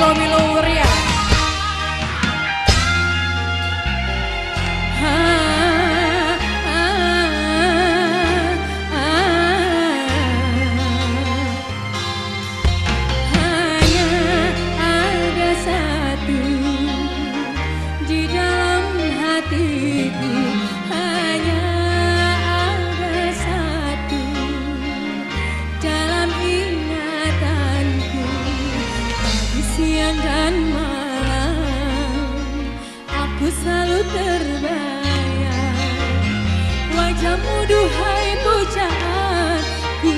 Milo Milo Ria dan malam aku selalu terbayang. Wajahmu duhai pujaan ku